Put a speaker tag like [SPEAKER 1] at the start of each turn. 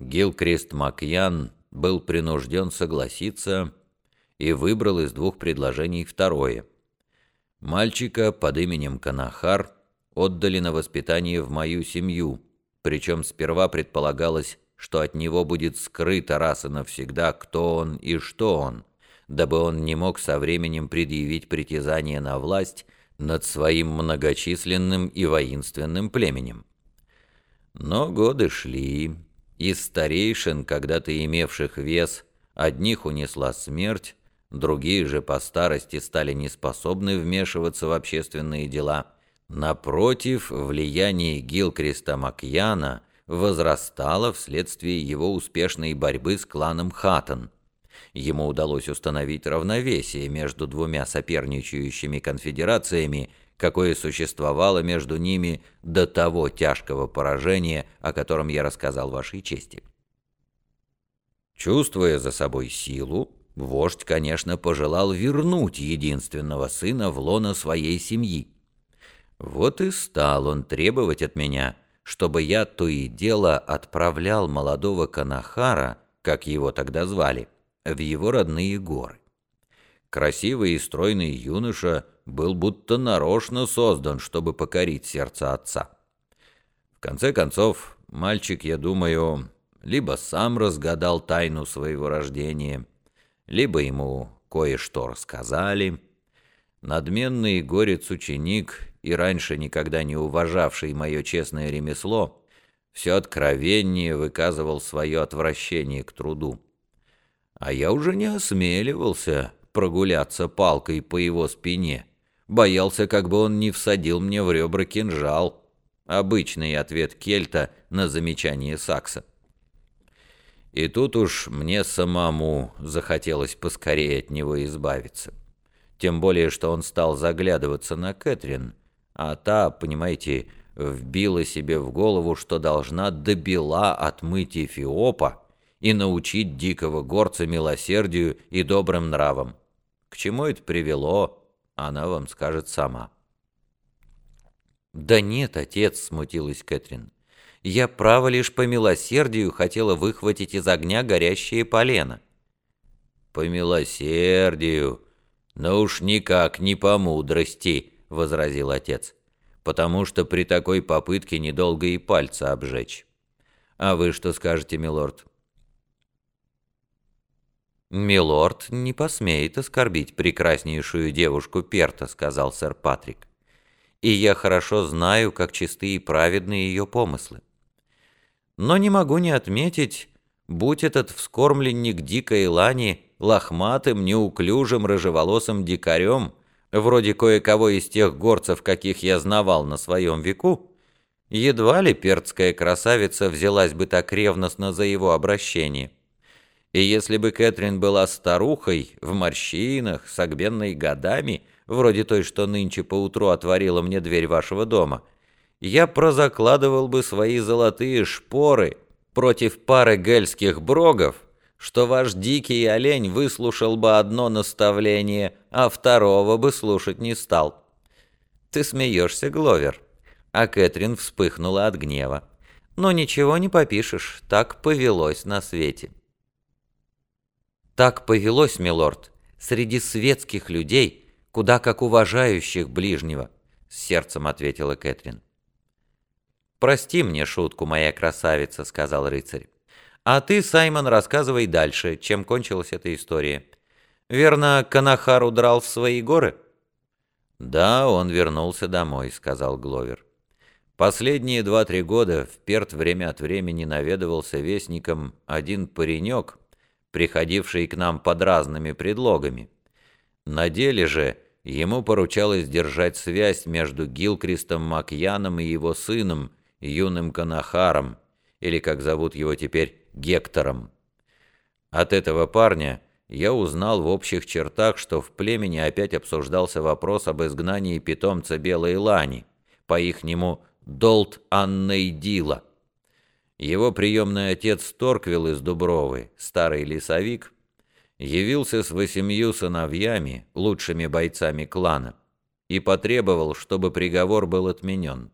[SPEAKER 1] Гилкрист Макьян был принужден согласиться и выбрал из двух предложений второе. Мальчика под именем Канахар отдали на воспитание в мою семью, причем сперва предполагалось, что от него будет скрыто раз и навсегда, кто он и что он, дабы он не мог со временем предъявить притязание на власть над своим многочисленным и воинственным племенем. Но годы шли, из старейшин, когда-то имевших вес, одних унесла смерть, другие же по старости стали неспособны вмешиваться в общественные дела. Напротив, влияние Гилкриста Макьяна возрастало вследствие его успешной борьбы с кланом Хаттон. Ему удалось установить равновесие между двумя соперничающими конфедерациями – какое существовало между ними до того тяжкого поражения, о котором я рассказал вашей чести. Чувствуя за собой силу, вождь, конечно, пожелал вернуть единственного сына в лоно своей семьи. Вот и стал он требовать от меня, чтобы я то и дело отправлял молодого Канахара, как его тогда звали, в его родные горы. Красивый и стройный юноша был будто нарочно создан, чтобы покорить сердце отца. В конце концов, мальчик, я думаю, либо сам разгадал тайну своего рождения, либо ему кое-что рассказали. Надменный горец-ученик и раньше никогда не уважавший мое честное ремесло, все откровеннее выказывал свое отвращение к труду. А я уже не осмеливался прогуляться палкой по его спине, Боялся, как бы он не всадил мне в ребра кинжал. Обычный ответ Кельта на замечание Сакса. И тут уж мне самому захотелось поскорее от него избавиться. Тем более, что он стал заглядываться на Кэтрин, а та, понимаете, вбила себе в голову, что должна добела отмыть Эфиопа и научить дикого горца милосердию и добрым нравам. К чему это привело, она вам скажет сама».
[SPEAKER 2] «Да нет, отец», — смутилась Кэтрин. «Я, право, лишь по милосердию хотела выхватить из огня горящее полено».
[SPEAKER 1] «По милосердию, но уж никак не по мудрости», — возразил отец, «потому что при такой попытке недолго и пальца обжечь. А вы что скажете, милорд?»
[SPEAKER 2] «Милорд не посмеет оскорбить прекраснейшую девушку Перта», — сказал сэр Патрик. «И я хорошо знаю, как чисты и праведны ее помыслы. Но не могу не отметить, будь этот вскормленник дикой лани лохматым, неуклюжим, рыжеволосым дикарем, вроде кое-кого из тех горцев, каких я знавал на своем веку, едва ли пертская красавица взялась бы так ревностно за его обращение». И если бы Кэтрин была старухой, в морщинах, с огбенной годами, вроде той, что нынче поутру отворила мне дверь вашего дома, я прозакладывал бы свои золотые шпоры против пары гельских брогов, что ваш дикий олень выслушал бы одно наставление, а второго бы слушать не стал. Ты смеешься, Гловер. А Кэтрин вспыхнула от гнева. Но ничего не попишешь, так повелось на свете. Так повелось, милорд, среди светских людей, куда как уважающих ближнего, с сердцем ответила Кэтрин. «Прости мне шутку, моя красавица», — сказал рыцарь. «А ты, Саймон, рассказывай дальше, чем кончилась эта история. Верно, Канахар удрал в свои горы?»
[SPEAKER 1] «Да, он вернулся домой», — сказал Гловер. «Последние два-три года в Перт время от времени наведывался вестником один паренек, приходивший к нам под разными предлогами. На деле же ему поручалось держать связь между Гилкристом Макьяном и его сыном, юным Канахаром, или, как зовут его теперь, Гектором. От этого парня я узнал в общих чертах, что в племени опять обсуждался вопрос об изгнании питомца Белой Лани, по-ихнему Долт Аннейдила. Его приемный отец Торквилл из Дубровы, старый лесовик, явился с восемью сыновьями, лучшими бойцами клана, и потребовал, чтобы приговор был отменен.